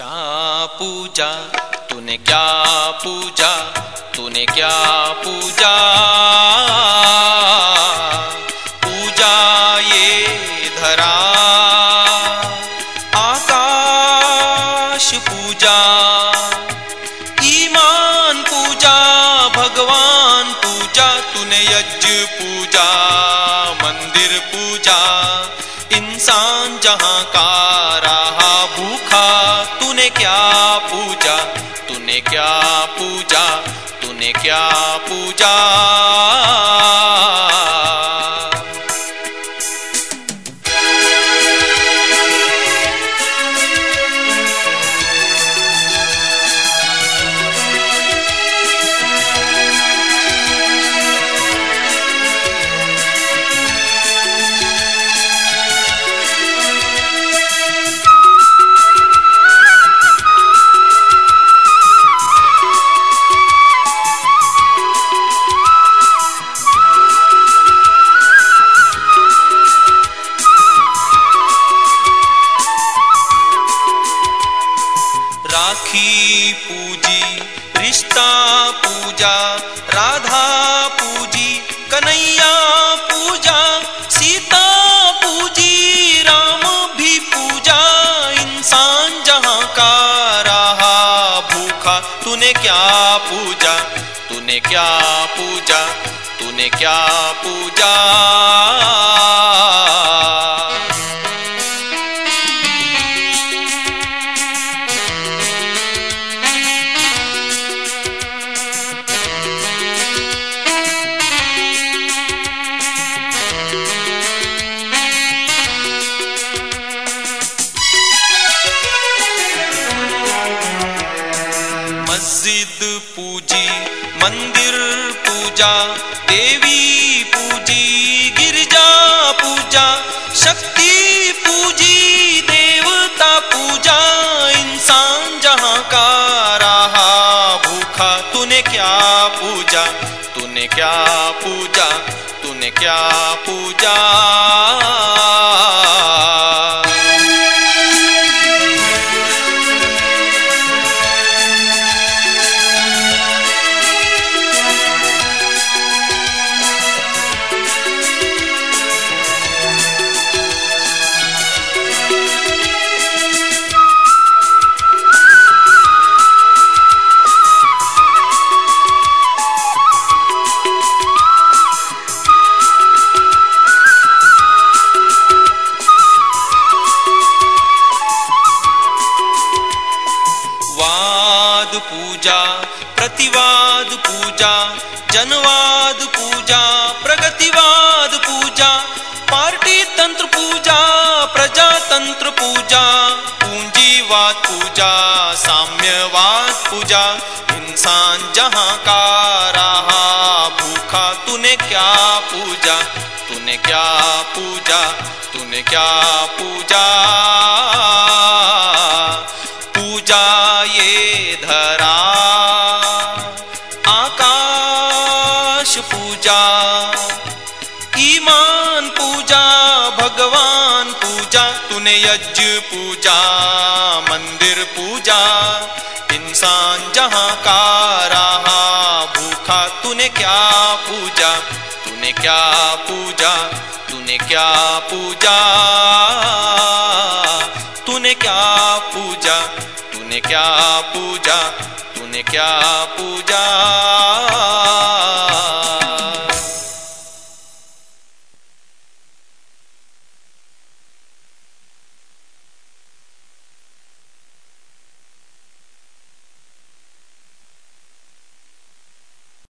पूजा? तूने क्या पूजा? तूने क्या पूजा? पूजा ये धरा। आकाश पूजा, ईमान पूजा, भगवान पूजा, तूने यज्ञ पूजा, मंदिर पूजा, इंसान जहाँ का तूने क्या पूजा? तूने क्या पूजा? राखी पूजी, रिश्ता पूजा, राधा पूजी, कन्हैया पूजा, सीता पूजी, राम भी पूजा। इंसान जहाँ का रहा भूखा, तूने क्या पूजा? तूने क्या पूजा? तूने क्या पूजा? मंदिर पूजा, देवी पूजी, गिरजा पूजा, शक्ति पूजी, देवता पूजा, इंसान जहाँ का रहा, भूखा, तूने क्या पूजा? तूने क्या पूजा? तूने क्या पूजा? वाद पूजा, प्रतिवाद पूजा, जनवाद पूजा, प्रगतिवाद पूजा, पार्टी तंत्र पूजा, प्रजातंत्र पूजा, पूंजीवाद पूजा, साम्यवाद पूजा, इंसान जहाँ का रहा, भूखा तूने क्या पूजा, तूने क्या पूजा, तूने क्या पूजा? धरा, आकाश पूजा, ईमान पूजा, भगवान पूजा, तूने यज्ञ पूजा, मंदिर पूजा, इंसान जहाँ का रहा, भूखा तूने क्या पूजा, तूने क्या पूजा, तूने क्या पूजा, तूने क्या पूजा तूने क्या पूजा? तूने क्या पूजा?